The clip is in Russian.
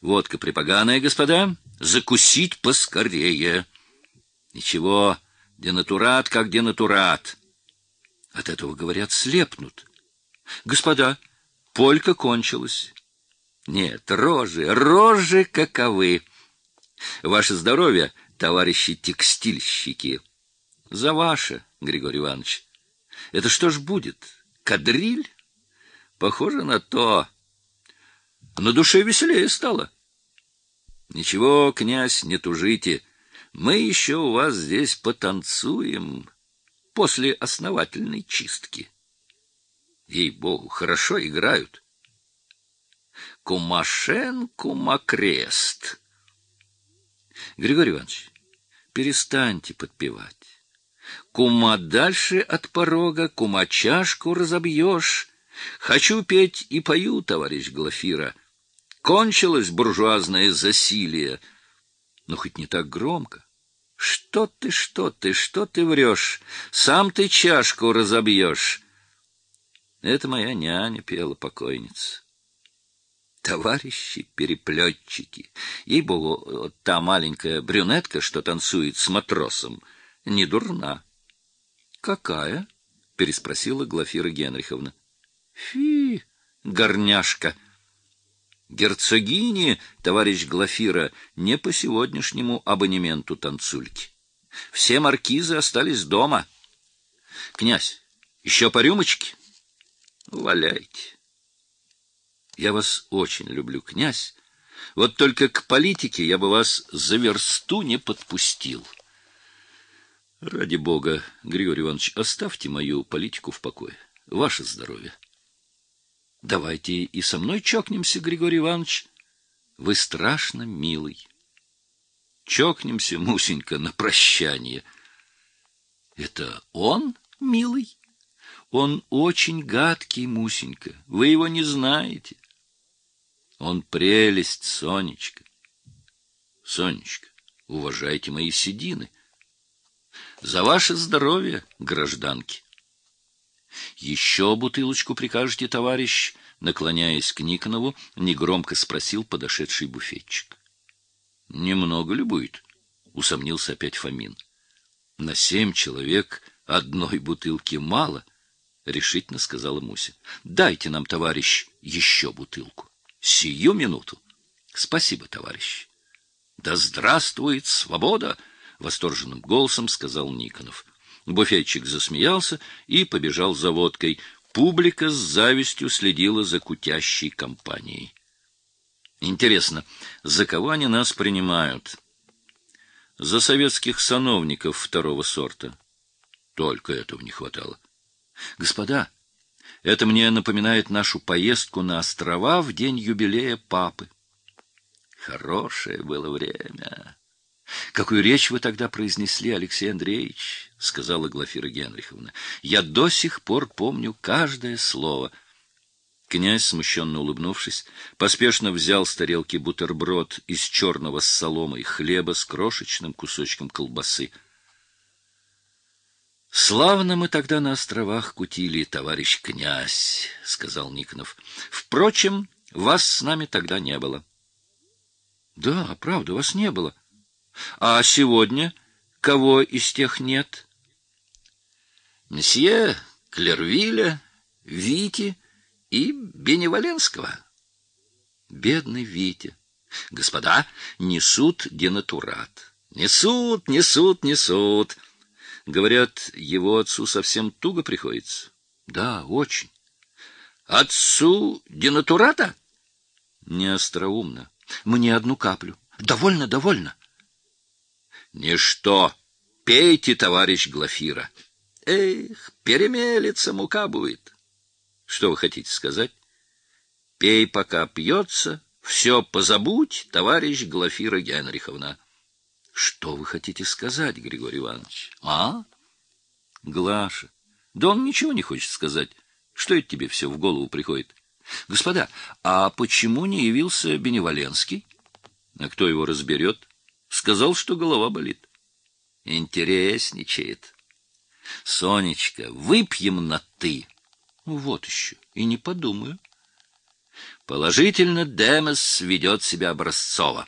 Водка припоганая, господа, закусить поскорее. Ничего, денатурат как денатурат. От этого, говорят, слепнут. Господа, полька кончилась. Нет, рожи, рожи каковы. Ваше здоровье, товарищи текстильщики. За ваше, Григорий Иванович. Это что ж будет? Кадриль? Похоже на то. На душе веселее стало. Ничего, князь, не тужите. Мы еще у вас здесь потанцуем после основательной чистки. Ей-богу, хорошо играют. Кумашен, кумакрест. Григорий Иванович, перестаньте подпевать. Кума дальше от порога, кума чашку разобьешь. Хочу петь и пою, товарищ Глафира. Кончилось буржуазное засилие. Но хоть не так громко. Что ты, что ты, что ты врешь? Сам ты чашку разобьешь. Это моя няня пела покойница. Товарищи переплетчики. Ей-богу, та маленькая брюнетка, что танцует с матросом, не дурна. — Какая? — переспросила Глафира Генриховна. — Фи, горняшка! Герцогини, товарищ Глафира, не по сегодняшнему абонементу танцульки. Все маркизы остались дома. Князь, еще по рюмочке? Валяйте. Я вас очень люблю, князь. Вот только к политике я бы вас за версту не подпустил. Ради бога, Григорий Иванович, оставьте мою политику в покое. Ваше здоровье. Давайте и со мной чокнемся, Григорий Иванович. Вы страшно милый. Чокнемся, Мусенька, на прощание. Это он, милый? Он очень гадкий, Мусенька. Вы его не знаете. Он прелесть, Сонечка. Сонечка, уважайте мои седины. За ваше здоровье, гражданки. Еще бутылочку прикажете, товарищ? Наклоняясь к Никонову, негромко спросил подошедший буфетчик. Немного ли будет? Усомнился опять Фомин. На семь человек одной бутылки мало, решительно сказала Муся. Дайте нам, товарищ, еще бутылку. Сию минуту. Спасибо, товарищ. Да здравствует свобода! Восторженным голосом сказал Никонов. Буфетчик засмеялся и побежал за водкой. Публика с завистью следила за кутящей компанией. Интересно, за кого они нас принимают? За советских сановников второго сорта. Только этого не хватало. Господа, это мне напоминает нашу поездку на острова в день юбилея папы. Хорошее было время. Какую речь вы тогда произнесли, Алексей Андреевич, сказала Глафира Генриховна. Я до сих пор помню каждое слово. Князь, смущенно улыбнувшись, поспешно взял с тарелки бутерброд из черного с соломой хлеба с крошечным кусочком колбасы. Славно мы тогда на островах кутили, товарищ князь, сказал Никонов. Впрочем, вас с нами тогда не было. Да, правда, вас не было. А сегодня кого из тех нет? Месье Клервиля, Вити и Беневаленского. Бедный Витя. Господа, несут денатурат. Несут, несут, несут. Говорят, его отцу совсем туго приходится. Да, очень. Отцу денатурата? Не остроумно. Мне одну каплю. Довольно, довольно. Ничто. Пейте, товарищ Глафира. Эх, перемелится мука будет. Что вы хотите сказать? Пей, пока пьется. Все позабудь, товарищ Глафира Генриховна. Что вы хотите сказать, Григорий Иванович? А? Глаша. Да он ничего не хочет сказать. Что это тебе все в голову приходит? Господа, а почему не явился Беневаленский? А кто его разберет? Сказал, что голова болит. Интересничает. Сонечка, выпьем на «ты». Вот еще, и не подумаю. Положительно, Демес ведет себя образцово.